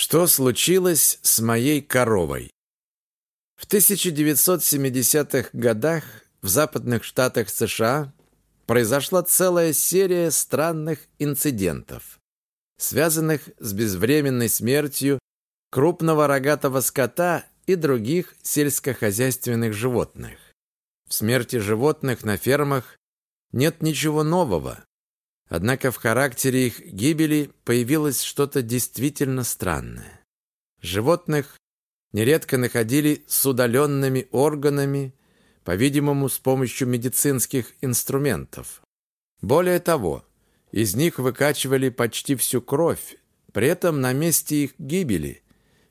Что случилось с моей коровой? В 1970-х годах в западных штатах США произошла целая серия странных инцидентов, связанных с безвременной смертью крупного рогатого скота и других сельскохозяйственных животных. В смерти животных на фермах нет ничего нового. Однако в характере их гибели появилось что-то действительно странное. Животных нередко находили с удаленными органами, по-видимому, с помощью медицинских инструментов. Более того, из них выкачивали почти всю кровь, при этом на месте их гибели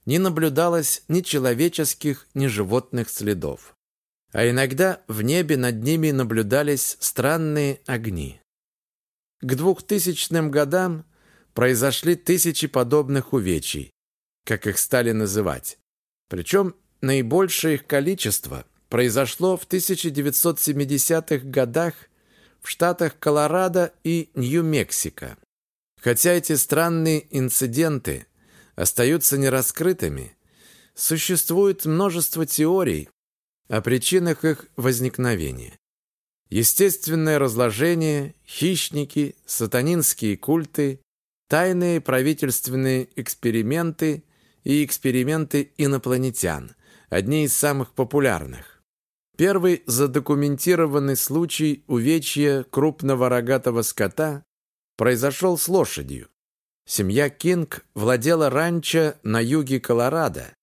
не наблюдалось ни человеческих, ни животных следов а иногда в небе над ними наблюдались странные огни. К двухтысячным годам произошли тысячи подобных увечий, как их стали называть. Причем наибольшее их количество произошло в 1970-х годах в штатах Колорадо и Нью-Мексико. Хотя эти странные инциденты остаются нераскрытыми, существует множество теорий, о причинах их возникновения. Естественное разложение, хищники, сатанинские культы, тайные правительственные эксперименты и эксперименты инопланетян – одни из самых популярных. Первый задокументированный случай увечья крупного рогатого скота произошел с лошадью. Семья Кинг владела ранчо на юге Колорадо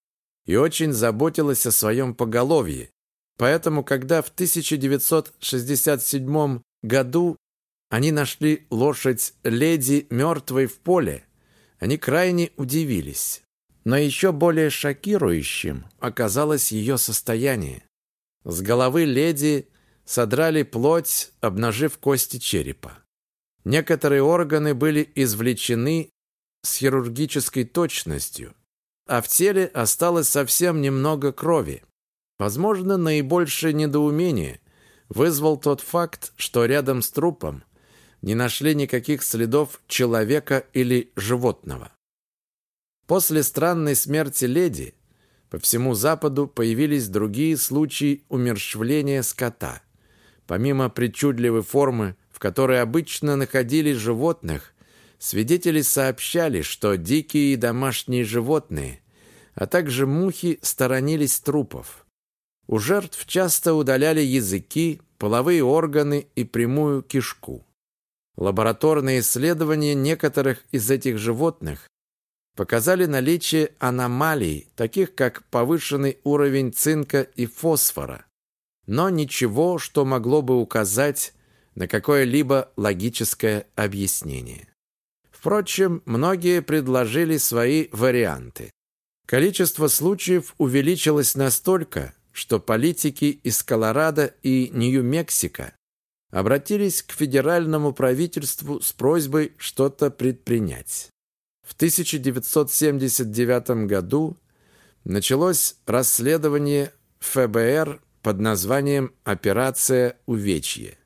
и очень заботилась о своем поголовье, Поэтому, когда в 1967 году они нашли лошадь леди мертвой в поле, они крайне удивились. Но еще более шокирующим оказалось ее состояние. С головы леди содрали плоть, обнажив кости черепа. Некоторые органы были извлечены с хирургической точностью, а в теле осталось совсем немного крови. Возможно, наибольшее недоумение вызвал тот факт, что рядом с трупом не нашли никаких следов человека или животного. После странной смерти леди по всему Западу появились другие случаи умерщвления скота. Помимо причудливой формы, в которой обычно находили животных, свидетели сообщали, что дикие и домашние животные, а также мухи сторонились трупов. У жертв часто удаляли языки, половые органы и прямую кишку. Лабораторные исследования некоторых из этих животных показали наличие аномалий, таких как повышенный уровень цинка и фосфора, но ничего, что могло бы указать на какое-либо логическое объяснение. Впрочем, многие предложили свои варианты. Количество случаев увеличилось настолько, что политики из Колорадо и Нью-Мексико обратились к федеральному правительству с просьбой что-то предпринять. В 1979 году началось расследование ФБР под названием «Операция Увечье».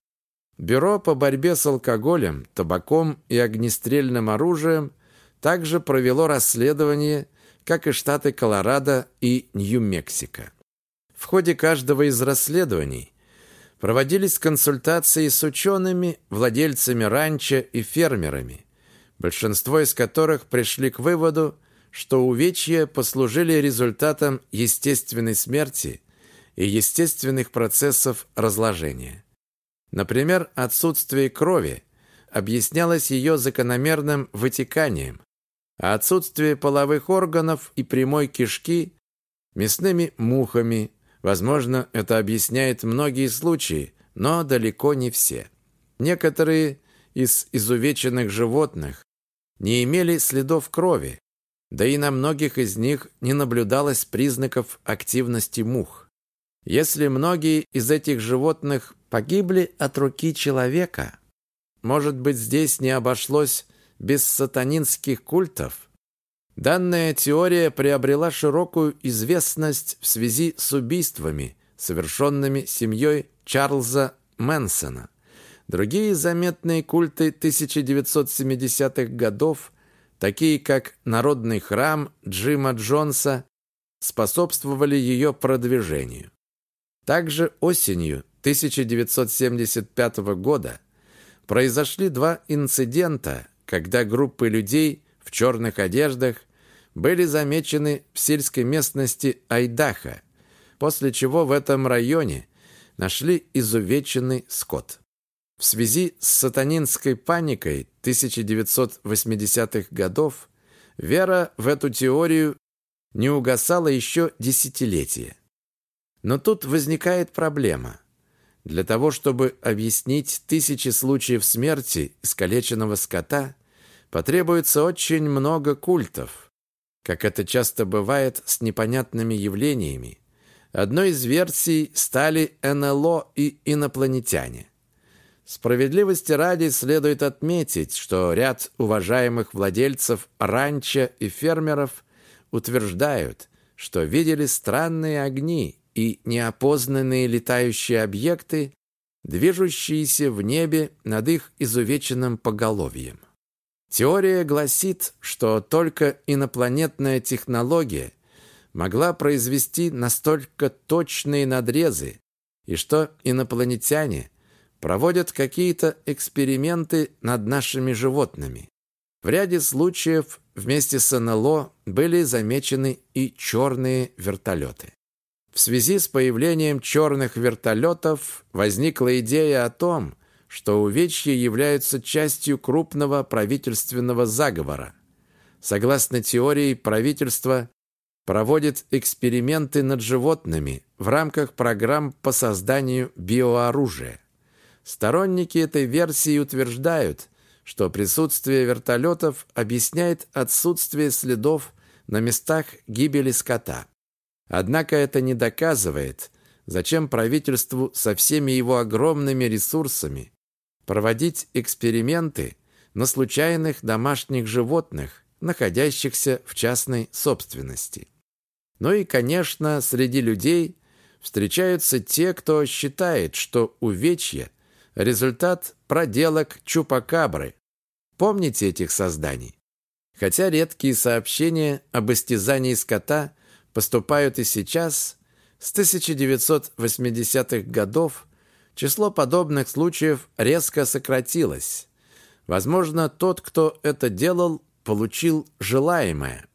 Бюро по борьбе с алкоголем, табаком и огнестрельным оружием также провело расследование, как и штаты Колорадо и Нью-Мексико. В ходе каждого из расследований проводились консультации с учеными, владельцами ранчо и фермерами, большинство из которых пришли к выводу, что увечья послужили результатом естественной смерти и естественных процессов разложения. Например, отсутствие крови объяснялось ее закономерным вытеканием, а отсутствие половых органов и прямой кишки – мясными мухами, Возможно, это объясняет многие случаи, но далеко не все. Некоторые из изувеченных животных не имели следов крови, да и на многих из них не наблюдалось признаков активности мух. Если многие из этих животных погибли от руки человека, может быть, здесь не обошлось без сатанинских культов – Данная теория приобрела широкую известность в связи с убийствами, совершенными семьей Чарльза Мэнсона. Другие заметные культы 1970-х годов такие как Народный храм Джима Джонса, способствовали ее продвижению. Также осенью 1975 года произошли два инцидента, когда группы людей в черных одеждах были замечены в сельской местности Айдаха, после чего в этом районе нашли изувеченный скот. В связи с сатанинской паникой 1980-х годов вера в эту теорию не угасала еще десятилетия. Но тут возникает проблема. Для того, чтобы объяснить тысячи случаев смерти искалеченного скота, потребуется очень много культов, как это часто бывает с непонятными явлениями. Одной из версий стали НЛО и инопланетяне. Справедливости ради следует отметить, что ряд уважаемых владельцев ранчо и фермеров утверждают, что видели странные огни и неопознанные летающие объекты, движущиеся в небе над их изувеченным поголовьем. Теория гласит, что только инопланетная технология могла произвести настолько точные надрезы, и что инопланетяне проводят какие-то эксперименты над нашими животными. В ряде случаев вместе с НЛО были замечены и черные вертолеты. В связи с появлением черных вертолетов возникла идея о том, что увечья являются частью крупного правительственного заговора. Согласно теории, правительство проводит эксперименты над животными в рамках программ по созданию биооружия. Сторонники этой версии утверждают, что присутствие вертолетов объясняет отсутствие следов на местах гибели скота. Однако это не доказывает, зачем правительству со всеми его огромными ресурсами проводить эксперименты на случайных домашних животных, находящихся в частной собственности. Ну и, конечно, среди людей встречаются те, кто считает, что увечье – результат проделок чупакабры. Помните этих созданий? Хотя редкие сообщения об истязании скота поступают и сейчас, с 1980-х годов число подобных случаев резко сократилось. Возможно, тот, кто это делал, получил желаемое.